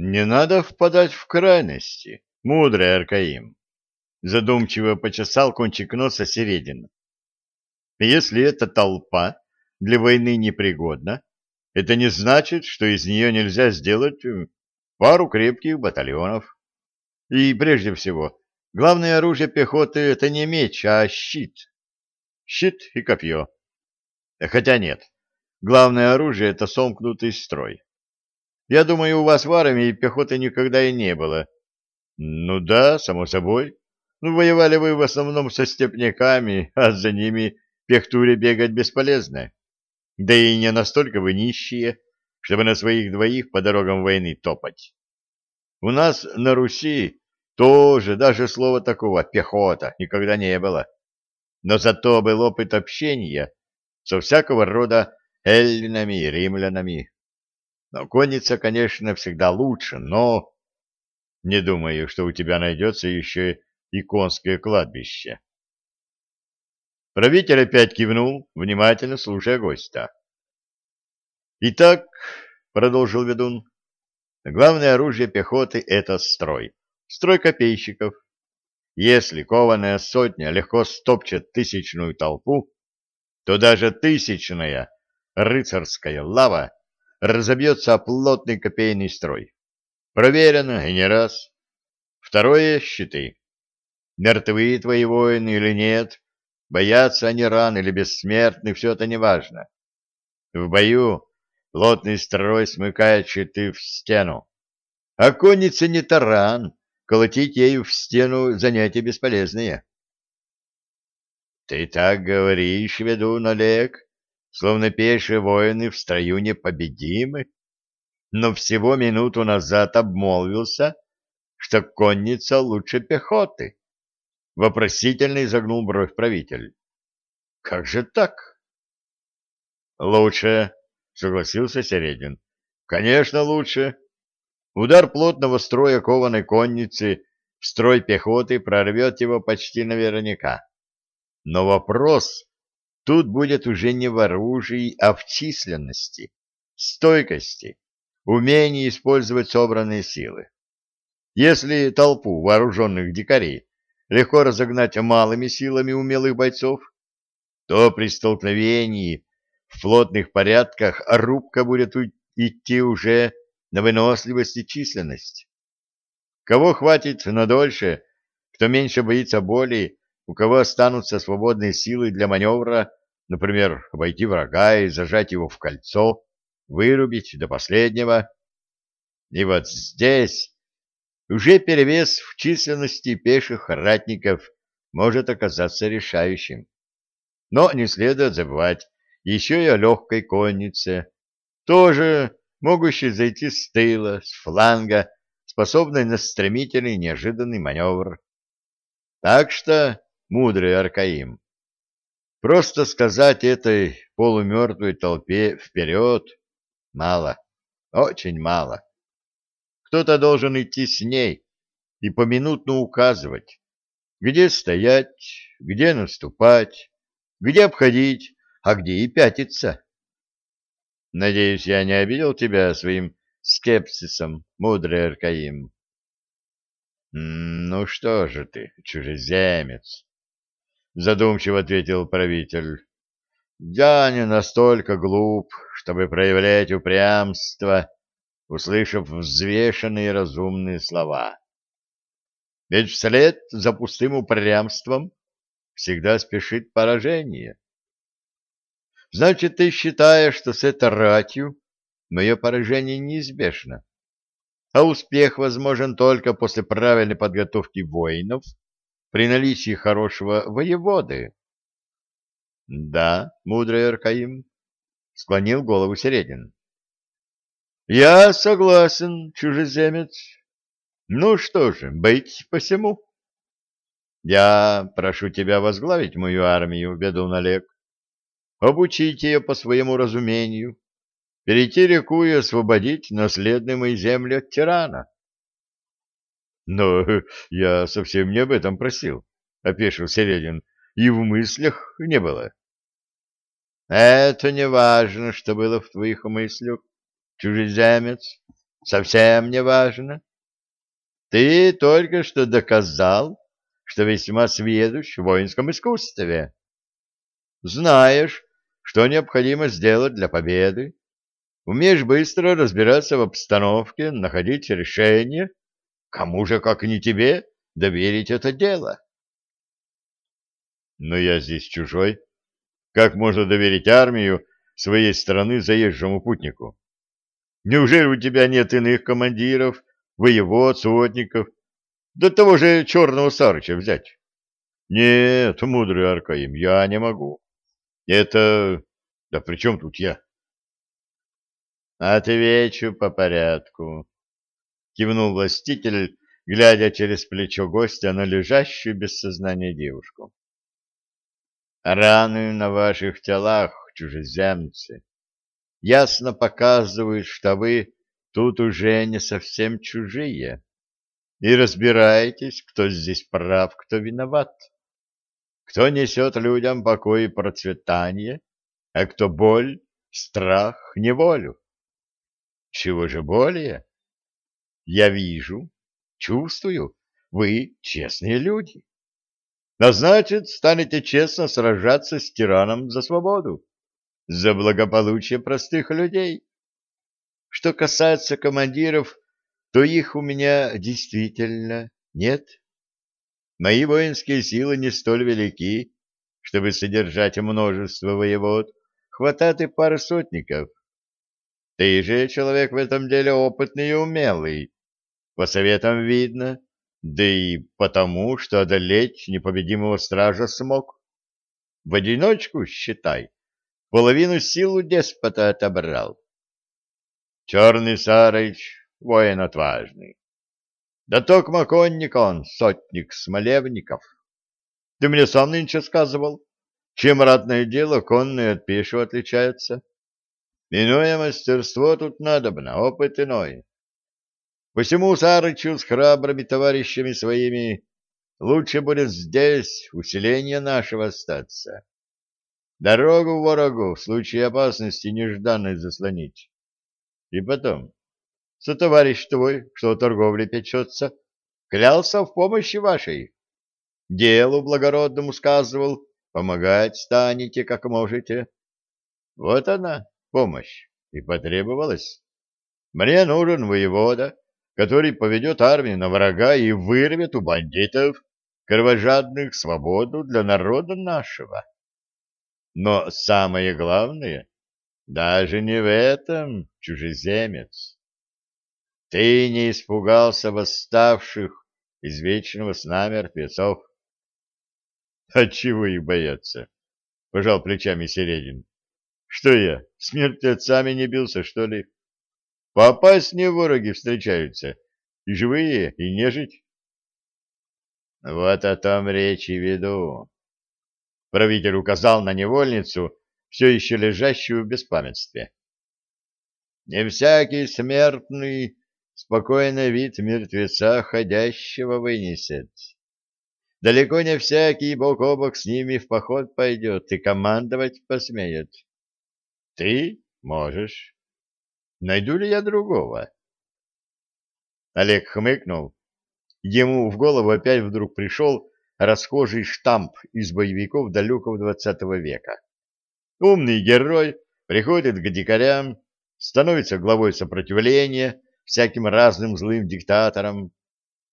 Не надо впадать в крайности, мудрый Аркаим. Задумчиво почесал кончик носа Середин. Если эта толпа для войны непригодна, это не значит, что из нее нельзя сделать э, пару крепких батальонов. И прежде всего, главное оружие пехоты — это не меч, а щит. Щит и копье. Хотя нет, главное оружие — это сомкнутый строй. Я думаю, у вас в армии пехоты никогда и не было. Ну да, само собой. Ну, воевали вы в основном со степняками, а за ними пехтуре бегать бесполезно. Да и не настолько вы нищие, чтобы на своих двоих по дорогам войны топать. У нас на Руси тоже даже слова такого «пехота» никогда не было. Но зато был опыт общения со всякого рода эллинами и римлянами. Но конница, конечно, всегда лучше, но... Не думаю, что у тебя найдется еще и конское кладбище. Правитель опять кивнул, внимательно слушая гостя. «Итак», — продолжил ведун, — «главное оружие пехоты — это строй, строй копейщиков. Если кованая сотня легко стопчет тысячную толпу, то даже тысячная рыцарская лава разобьется плотный копейный строй. Проверено и не раз. Второе — щиты. Мертвы твои воины или нет, боятся они ран или бессмертны, все это неважно. В бою Плотный строй смыкает щиты в стену. А конница не таран, колотить ею в стену занятие бесполезное. Ты так говоришь, ведун Олег, словно пешие воины в строю непобедимы, но всего минуту назад обмолвился, что конница лучше пехоты. Вопросительно изогнул бровь правитель. Как же так? Лучше, согласился Середин. Конечно, лучше. Удар плотного строя кованой конницы в строй пехоты прорвет его почти наверняка. Но вопрос тут будет уже не в оружии, а в численности, стойкости, умении использовать собранные силы. Если толпу вооруженных дикарей легко разогнать малыми силами умелых бойцов, то при столкновении в плотных порядках рубка будет идти уже на выносливость и численность. Кого хватит надольше, кто меньше боится боли, у кого останутся свободные силы для маневра, например, обойти врага и зажать его в кольцо, вырубить до последнего. И вот здесь уже перевес в численности пеших ратников может оказаться решающим. Но не следует забывать, еще и о легкой коннице, тоже могущей зайти с тыла, с фланга, способной на стремительный неожиданный маневр. Так что, мудрый Аркаим, просто сказать этой полумертвой толпе вперед мало, очень мало. Кто-то должен идти с ней и поминутно указывать, где стоять, где наступать, где обходить, а где и пятиться. Надеюсь, я не обидел тебя своим скепсисом, мудрый Аркаим. — Ну что же ты, чужеземец? — задумчиво ответил правитель. — Я не настолько глуп, чтобы проявлять упрямство, услышав взвешенные разумные слова. Ведь вслед за пустым упрямством всегда спешит поражение. Значит, ты считаешь, что с этой ратью мое поражение неизбежно, а успех возможен только после правильной подготовки воинов при наличии хорошего воеводы. — Да, мудрый Аркаим, — склонил голову Середин. — Я согласен, чужеземец. Ну что же, быть посему. Я прошу тебя возглавить мою армию, ведун Олег обучить ее по своему разумению, перейти реку и освободить наследные мои земли от тирана. — Но я совсем не об этом просил, — опешил Середин, — и в мыслях не было. — Это не важно, что было в твоих мыслях, чужеземец, — совсем не важно. Ты только что доказал, что весьма сведущ в воинском искусстве. Знаешь, что необходимо сделать для победы. Умеешь быстро разбираться в обстановке, находить решение. Кому же, как не тебе, доверить это дело? Но я здесь чужой. Как можно доверить армию своей страны заезжему путнику? Неужели у тебя нет иных командиров, воевод, сотников? До того же черного Сарыча взять. Нет, мудрый Аркаим, я не могу. Это... Да при чем тут я? Отвечу по порядку. Кивнул властитель, глядя через плечо гостя на лежащую без сознания девушку. Раны на ваших телах, чужеземцы, ясно показывают, что вы тут уже не совсем чужие, и разбираетесь, кто здесь прав, кто виноват, кто несет людям покой и процветание, а кто боль, страх, неволю. Чего же более? Я вижу, чувствую, вы честные люди. А значит, станете честно сражаться с тираном за свободу, за благополучие простых людей. Что касается командиров, то их у меня действительно нет. Мои воинские силы не столь велики, чтобы содержать множество воевод, хватает и пары сотников. Ты же человек в этом деле опытный и умелый. По советам видно, да и потому, что одолеть непобедимого стража смог. В одиночку, считай, половину силу деспота отобрал. Черный Сарыч — воин отважный. Да токмо конник он, сотник Смолевников. Ты мне сам нынче сказывал, чем ратное дело конное от пешего отличается. Иное мастерство тут надобно, опыт иной. Посему Сарычу с храбрыми товарищами своими лучше будет здесь, усиление нашего остаться. Дорогу ворогу в случае опасности нежданной заслонить. И потом, сотоварищ твой, что торговле печется, клялся в помощи вашей. Делу благородному сказывал, помогать станете, как можете. Вот она, помощь, и потребовалась. Мне нужен воевода, который поведет армию на врага и вырвет у бандитов кровожадных свободу для народа нашего. Но самое главное, даже не в этом, чужеземец. Ты не испугался восставших из вечного сна мертвецов. — Отчего их бояться? — пожал плечами Середин. — Что я, с мертвецами не бился, что ли? — Поопаснее вороги встречаются, и живые, и нежить. Вот о том речь и веду. Правитель указал на невольницу, все еще лежащую в беспамятстве. Не всякий смертный спокойный вид мертвеца ходящего вынесет. Далеко не всякий бок о бок с ними в поход пойдет и командовать посмеет. Ты можешь. Найду ли я другого? Олег хмыкнул. Ему в голову опять вдруг пришел расхожий штамп из боевиков далекого двадцатого века. Умный герой приходит к дикарям, становится главой сопротивления всяким разным злым диктаторам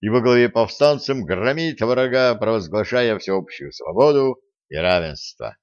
и во главе повстанцем громит врага, провозглашая всеобщую свободу и равенство.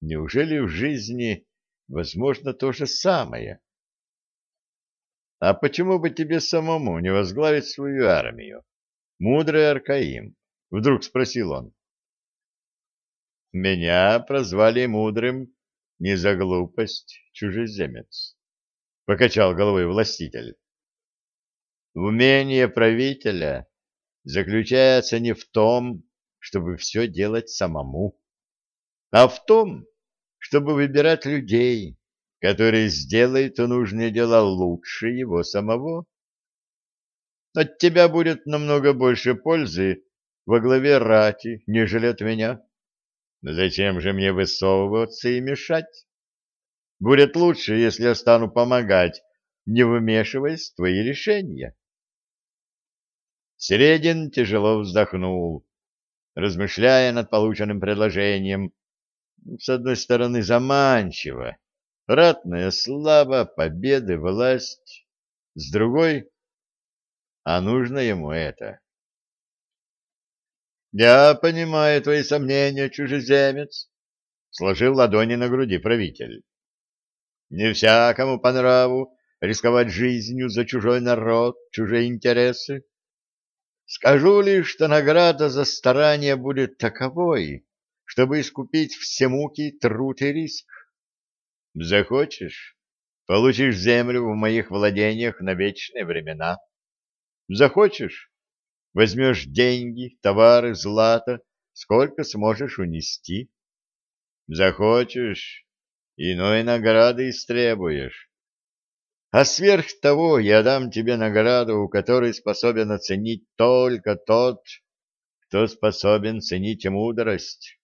Неужели в жизни возможно то же самое? А почему бы тебе самому не возглавить свою армию? Мудрый Аркаим, вдруг спросил он. Меня прозвали мудрым не за глупость, чужеземец, покачал головой властитель. Умение правителя заключается не в том, чтобы все делать самому, а в том, чтобы выбирать людей, который сделает нужные дела лучше его самого. От тебя будет намного больше пользы во главе рати, нежели от меня. Зачем же мне высовываться и мешать? Будет лучше, если я стану помогать, не вмешиваясь в твои решения. Середин тяжело вздохнул, размышляя над полученным предложением. С одной стороны, заманчиво, ратная слава, победы, власть. С другой, а нужно ему это. Я понимаю твои сомнения, чужеземец, сложил ладони на груди правитель. Не всякому по нраву рисковать жизнью за чужой народ, чужие интересы. Скажу лишь, что награда за старание будет таковой, чтобы искупить все муки, труд и риск. Захочешь, получишь землю в моих владениях на вечные времена. Захочешь, возьмешь деньги, товары, злато, сколько сможешь унести. Захочешь, иной награды истребуешь. А сверх того я дам тебе награду, которой способен оценить только тот, кто способен ценить мудрость.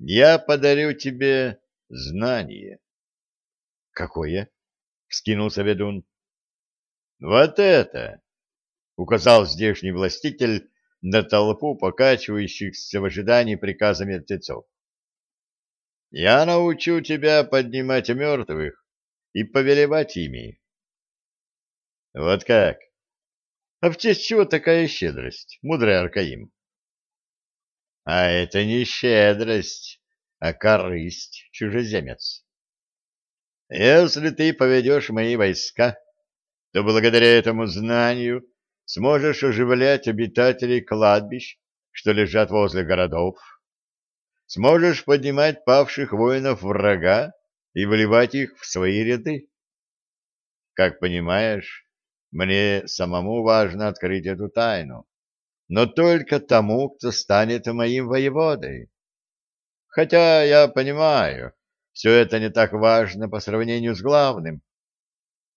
Я подарю тебе знание. — Какое? — вскинулся ведун. — Вот это! — указал здешний властитель на толпу покачивающихся в ожидании приказа мертвецов. — Я научу тебя поднимать мертвых и повелевать ими. — Вот как? А в честь чего такая щедрость, мудрый Аркаим? — А это не щедрость, а корысть, чужеземец. Если ты поведешь мои войска, то благодаря этому знанию сможешь оживлять обитателей кладбищ, что лежат возле городов. Сможешь поднимать павших воинов врага и вливать их в свои ряды. Как понимаешь, мне самому важно открыть эту тайну, но только тому, кто станет моим воеводой. Хотя я понимаю, все это не так важно по сравнению с главным.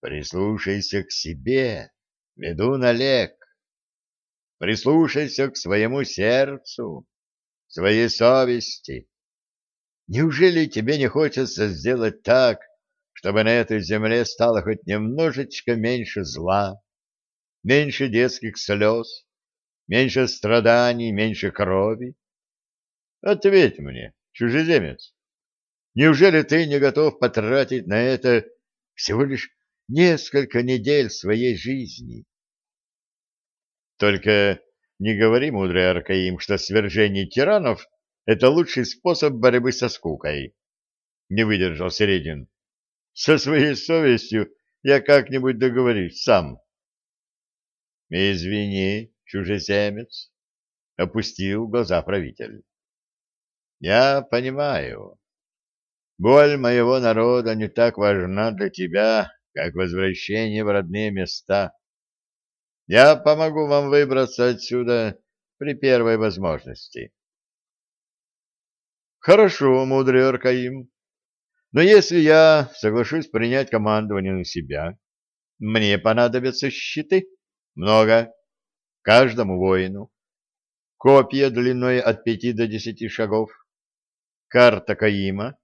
Прислушайся к себе, ведун Олег. Прислушайся к своему сердцу, своей совести. Неужели тебе не хочется сделать так, чтобы на этой земле стало хоть немножечко меньше зла, меньше детских слез, меньше страданий, меньше крови? Ответь мне, чужеземец, неужели ты не готов потратить на это всего лишь несколько недель своей жизни? Только не говори, мудрый Аркаим, что свержение тиранов — это лучший способ борьбы со скукой. Не выдержал Середин. Со своей совестью я как-нибудь договорюсь сам. Извини, чужеземец, — опустил глаза правитель. Я понимаю. Боль моего народа не так важна для тебя, как возвращение в родные места. Я помогу вам выбраться отсюда при первой возможности. Хорошо, мудрый Аркаим. Но если я соглашусь принять командование на себя, мне понадобятся щиты. Много. Каждому воину. Копья длиной от пяти до десяти шагов карта Каима,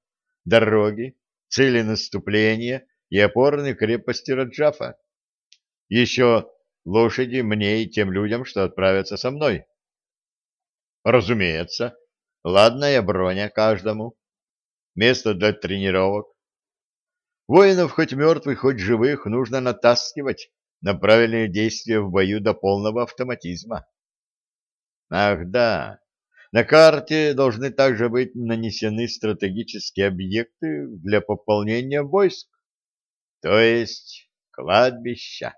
дороги, цели наступления и опорные крепости Раджафа. Еще лошади мне и тем людям, что отправятся со мной. Разумеется, ладная броня каждому, место для тренировок. Воинов, хоть мертвых, хоть живых, нужно натаскивать на правильные действия в бою до полного автоматизма. Ах да, на карте должны также быть нанесены стратегические объекты для пополнения войск, то есть кладбища.